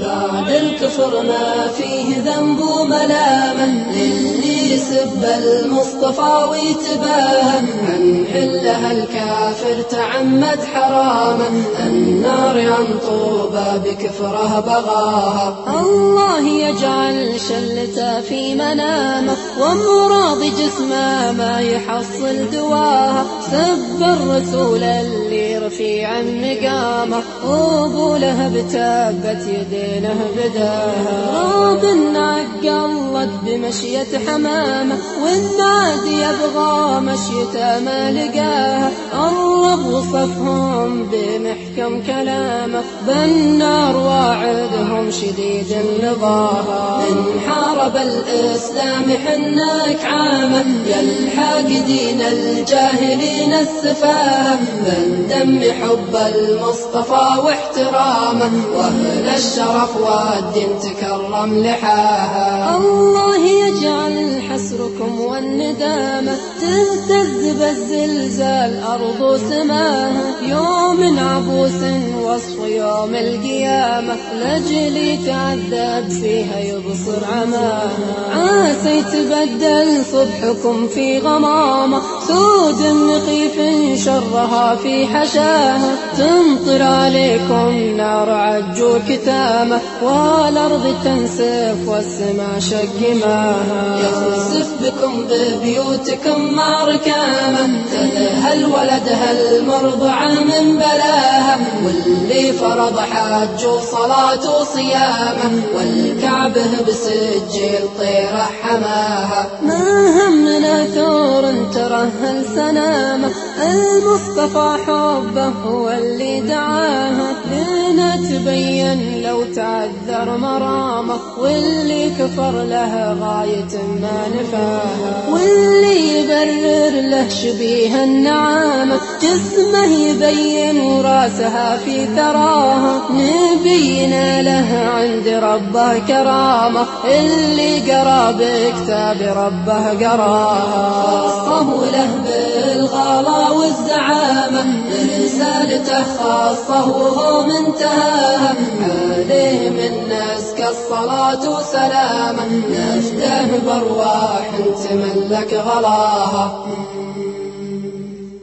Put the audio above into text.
بعد الكفر ما فيه ذنب وملامة للي يسب المصطفى ويتباهى عن حلها الكافر تعمد حرامه النار عن طوبى بكفره بغاها. الله يجعل شلته في منامه وامراض جسمه ما يحصل دواها. سب الرسول اللي رفيع مقامه وابو لهب تابت يدينه بداها راب عقلت بمشية حمامه والنادي يبغى مشيته ما لقاها الرب وصفهم بمحكم كلامه بالنار واعدهم شديد النظاها إن حارب الإسلام حنك عامه يلحق دين الجاهلين السفاهة من دم حب المصطفى واحترامه وأهل الشرف والدين تكرم لحاها. الله يجعل حسركم والندامة تهتز بالزلزال أرض وسماها يوم عبوس وصف يوم القيامة لجلي تعذب فيها يبصر عماها. عاسى يتبدل صبحكم في غمامة سود مخيف شرها في حشاها. تمطر عليكم نار عجو كتامة والأرض تنسف والسماء شق بكم ببيوتكم مع ركامة تذهل ولدها المرضعة من بلاها؟ واللي فرض حج وصلاة وصيامه والكعبة بسجل طيرة حماها. ما همنا ثور ترهل سنامه. المصطفى حبه هو اللي دعاها. لنا تبين لو تعذر مرامه. واللي كفر له غاية ما واللي له شبيه النعامة. جسمه يبين وراسها في ثراها نبينا له عند ربه كرامة. اللي قرأ بكتاب ربه قراها خاصه له بالغلا والزعامة. رسالته خاصة وهو منتهاها. عليه من نسك الصلاة وسلامة. نفده بأرواح تملك غلاها.